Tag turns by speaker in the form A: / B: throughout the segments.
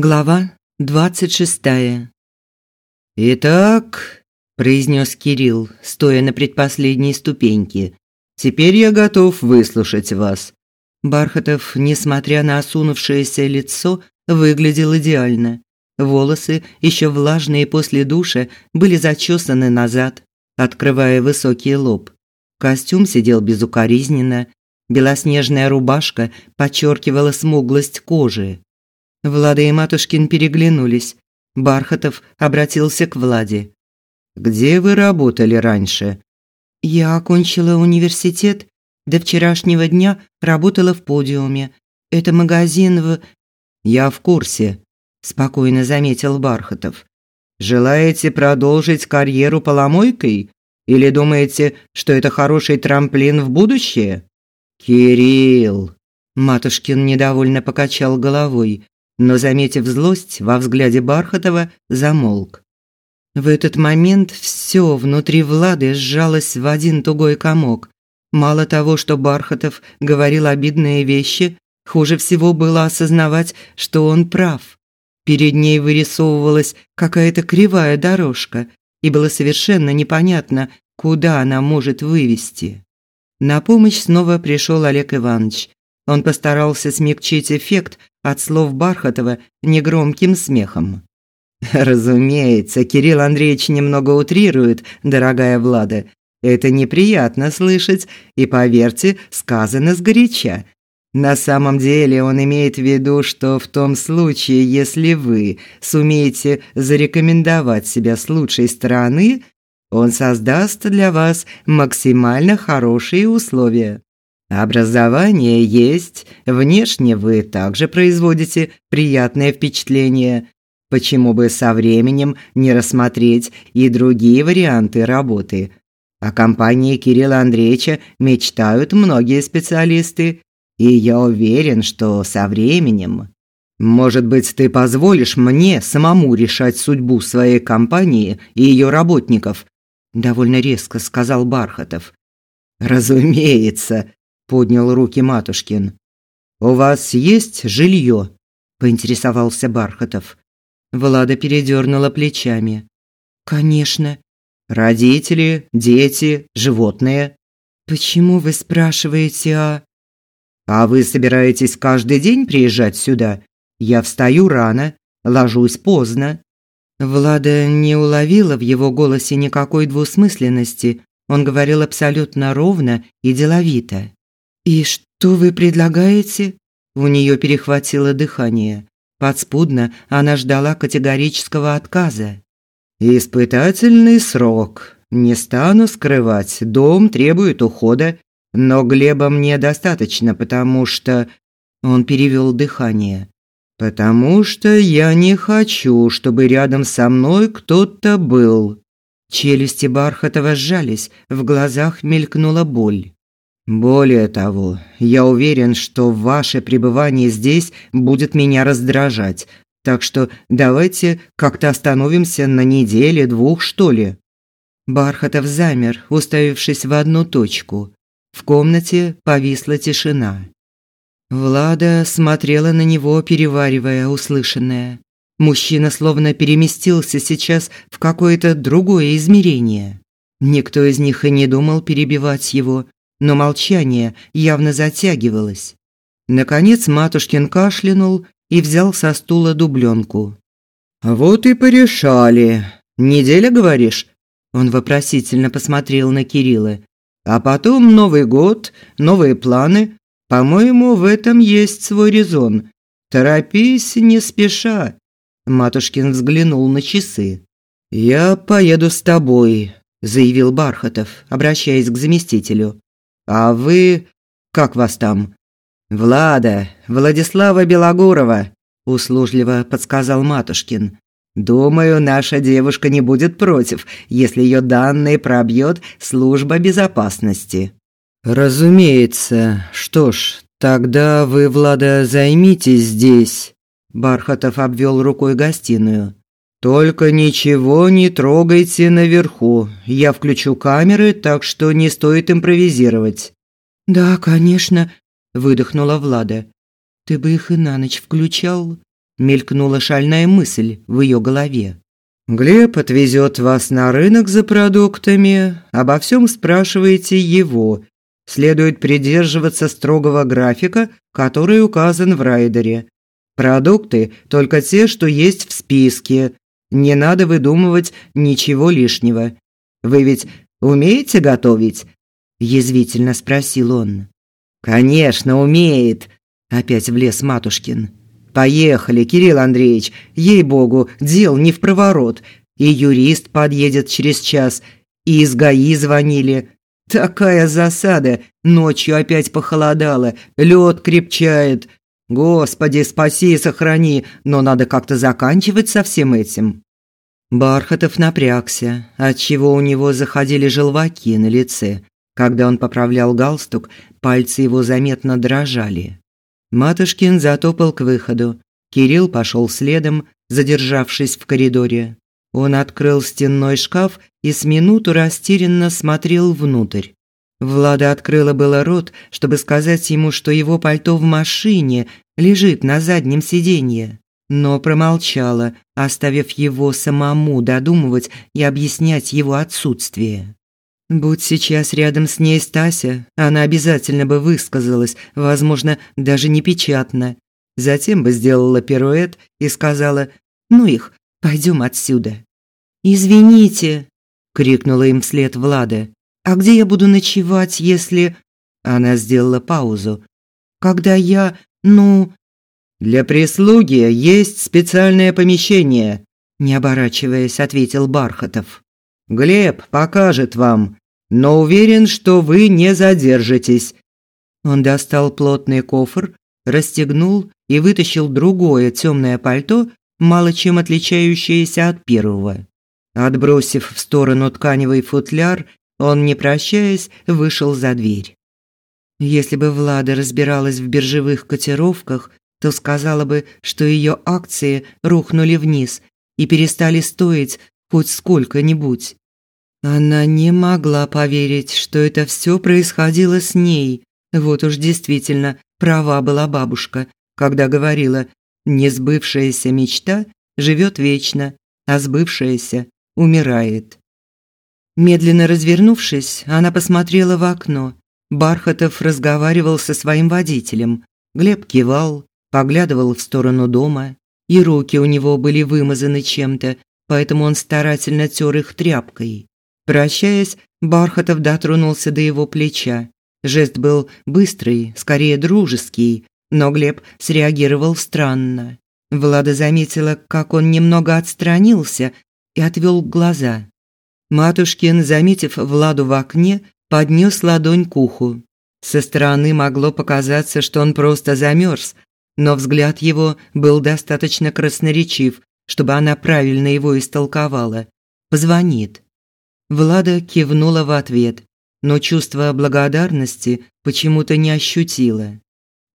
A: Глава двадцать шестая. «Итак», – произнес Кирилл, стоя на предпоследней ступеньке, – «теперь я готов выслушать вас». Бархатов, несмотря на осунувшееся лицо, выглядел идеально. Волосы, еще влажные после душа, были зачесаны назад, открывая высокий лоб. Костюм сидел безукоризненно, белоснежная рубашка подчеркивала смуглость кожи. Влада и Матушкин переглянулись. Бархатов обратился к Владе. «Где вы работали раньше?» «Я окончила университет. До вчерашнего дня работала в подиуме. Это магазин в...» «Я в курсе», – спокойно заметил Бархатов. «Желаете продолжить карьеру поломойкой? Или думаете, что это хороший трамплин в будущее?» «Кирилл!» Матушкин недовольно покачал головой но, заметив злость во взгляде Бархатова, замолк. В этот момент все внутри Влады сжалось в один тугой комок. Мало того, что Бархатов говорил обидные вещи, хуже всего было осознавать, что он прав. Перед ней вырисовывалась какая-то кривая дорожка, и было совершенно непонятно, куда она может вывести. На помощь снова пришел Олег Иванович. Он постарался смягчить эффект от слов Бархатова негромким смехом. Разумеется, Кирилл Андреевич немного утрирует, дорогая Влада. Это неприятно слышать, и поверьте, сказано сгоряча. На самом деле он имеет в виду, что в том случае, если вы сумеете зарекомендовать себя с лучшей стороны, он создаст для вас максимально хорошие условия. Образование есть, внешне вы также производите приятное впечатление. Почему бы со временем не рассмотреть и другие варианты работы? О компании Кирилла Андреевича мечтают многие специалисты, и я уверен, что со временем может быть, ты позволишь мне самому решать судьбу своей компании и ее работников, довольно резко сказал Бархатов. Разумеется, поднял руки Матушкин. У вас есть жилье? поинтересовался Бархатов. Влада передернула плечами. Конечно. Родители, дети, животные. Почему вы спрашиваете о А вы собираетесь каждый день приезжать сюда? Я встаю рано, ложусь поздно. Влада не уловила в его голосе никакой двусмысленности. Он говорил абсолютно ровно и деловито. «И что вы предлагаете?» У нее перехватило дыхание. Подспудно она ждала категорического отказа. «Испытательный срок. Не стану скрывать, дом требует ухода, но Глеба мне достаточно, потому что...» Он перевел дыхание. «Потому что я не хочу, чтобы рядом со мной кто-то был». Челюсти Бархатова сжались, в глазах мелькнула боль. Более того, я уверен, что ваше пребывание здесь будет меня раздражать. Так что давайте как-то остановимся на неделе, двух, что ли. Бархатов замер, уставившись в одну точку. В комнате повисла тишина. Влада смотрела на него, переваривая услышанное. Мужчина словно переместился сейчас в какое-то другое измерение. Никто из них и не думал перебивать его, но молчание явно затягивалось. Наконец Матушкин кашлянул и взял со стула дубленку. «Вот и порешали. Неделя, говоришь?» Он вопросительно посмотрел на Кирилла. «А потом Новый год, новые планы. По-моему, в этом есть свой резон. Торопись не спеша». Матушкин взглянул на часы. «Я поеду с тобой», – заявил Бархатов, обращаясь к заместителю. А вы... Как вас там? Влада, Владислава Белогорова, услужливо подсказал Матушкин. Думаю, наша девушка не будет против, если ее данные пробьет служба безопасности. Разумеется. Что ж, тогда вы, Влада, займитесь здесь. Бархатов обвел рукой гостиную. Только ничего не трогайте наверху. Я включу камеры, так что не стоит импровизировать. Да, конечно, выдохнула Влада. Ты бы их и на ночь включал. мелькнула шальная мысль в ее голове. Глеб отвезет вас на рынок за продуктами, обо всем спрашиваете его. Следует придерживаться строгого графика, который указан в райдере. Продукты только те, что есть в списке. Не надо выдумывать ничего лишнего. Вы ведь умеете готовить? язвительно спросил он. Конечно, умеет, опять влез Матушкин. Поехали, Кирилл Андреевич. Ей-богу, дел не в проворот. И юрист подъедет через час, и из ГАИ звонили. Такая засада. Ночью опять похолодало, лед крепчает. Господи, спаси и сохрани, но надо как-то заканчивать со всем этим. Бархатов напрягся, отчего у него заходили желваки на лице. Когда он поправлял галстук, пальцы его заметно дрожали. Матушкин затопал к выходу. Кирилл пошел следом, задержавшись в коридоре. Он открыл стенной шкаф и с минуту растерянно смотрел внутрь. Влада открыла было рот, чтобы сказать ему, что его пальто в машине лежит на заднем сиденье, но промолчала, оставив его самому додумывать и объяснять его отсутствие. Будь сейчас рядом с ней Стася, она обязательно бы высказалась, возможно, даже не печатно. Затем бы сделала пируэт и сказала «Ну их, пойдем отсюда». «Извините», – крикнула им вслед Влада. «А где я буду ночевать, если...» Она сделала паузу. «Когда я, ну...» «Для прислуги есть специальное помещение», – не оборачиваясь, ответил Бархатов. Глеб покажет вам, но уверен, что вы не задержитесь. Он достал плотный кофр, расстегнул и вытащил другое темное пальто, мало чем отличающееся от первого. Отбросив в сторону тканевый футляр, он, не прощаясь, вышел за дверь. Если бы Влада разбиралась в биржевых котировках, то сказала бы, что ее акции рухнули вниз и перестали стоить хоть сколько-нибудь. Она не могла поверить, что это все происходило с ней. Вот уж действительно права была бабушка, когда говорила: "Несбывшаяся мечта живет вечно, а сбывшаяся умирает". Медленно развернувшись, она посмотрела в окно. Бархатов разговаривал со своим водителем. Глеб кивал, поглядывал в сторону дома, и руки у него были вымазаны чем-то, поэтому он старательно тер их тряпкой. Прощаясь, Бархатов дотронулся до его плеча. Жест был быстрый, скорее дружеский, но Глеб среагировал странно. Влада заметила, как он немного отстранился и отвел глаза. Матушкин, заметив Владу в окне, поднес ладонь к уху. Со стороны могло показаться, что он просто замерз, но взгляд его был достаточно красноречив, чтобы она правильно его истолковала. Позвонит. Влада кивнула в ответ, но чувство благодарности почему-то не ощутила.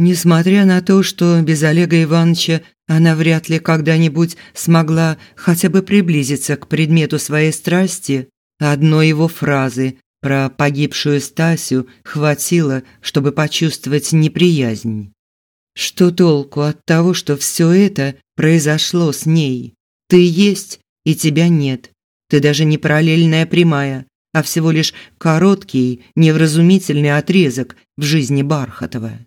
A: Несмотря на то, что без Олега Ивановича она вряд ли когда-нибудь смогла хотя бы приблизиться к предмету своей страсти, одной его фразы про погибшую Стасю хватило, чтобы почувствовать неприязнь. Что толку от того, что все это произошло с ней? Ты есть, и тебя нет. Ты даже не параллельная прямая, а всего лишь короткий, невразумительный отрезок в жизни Бархатова.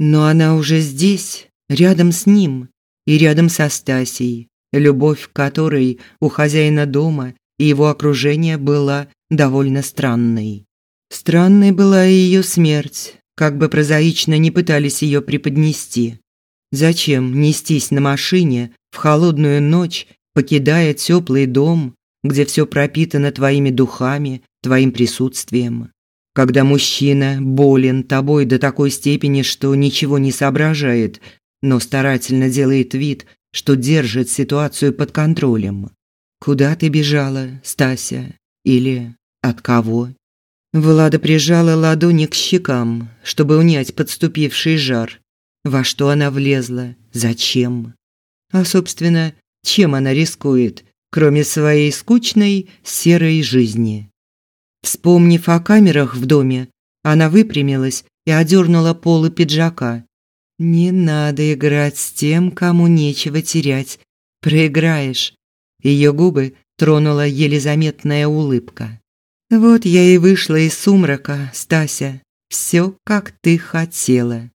A: Но она уже здесь, рядом с ним и рядом со Стасей, любовь которой у хозяина дома и его окружения была довольно странной. Странной была и ее смерть, как бы прозаично не пытались ее преподнести. Зачем нестись на машине в холодную ночь, покидая теплый дом, где все пропитано твоими духами, твоим присутствием. Когда мужчина болен тобой до такой степени, что ничего не соображает, но старательно делает вид, что держит ситуацию под контролем. Куда ты бежала, Стася? Или от кого? Влада прижала ладони к щекам, чтобы унять подступивший жар. Во что она влезла? Зачем? А собственно, чем она рискует? кроме своей скучной серой жизни. Вспомнив о камерах в доме, она выпрямилась и одернула полы пиджака. Не надо играть с тем, кому нечего терять. Проиграешь. Ее губы тронула еле заметная улыбка. Вот я и вышла из сумрака, Стася. Все, как ты хотела.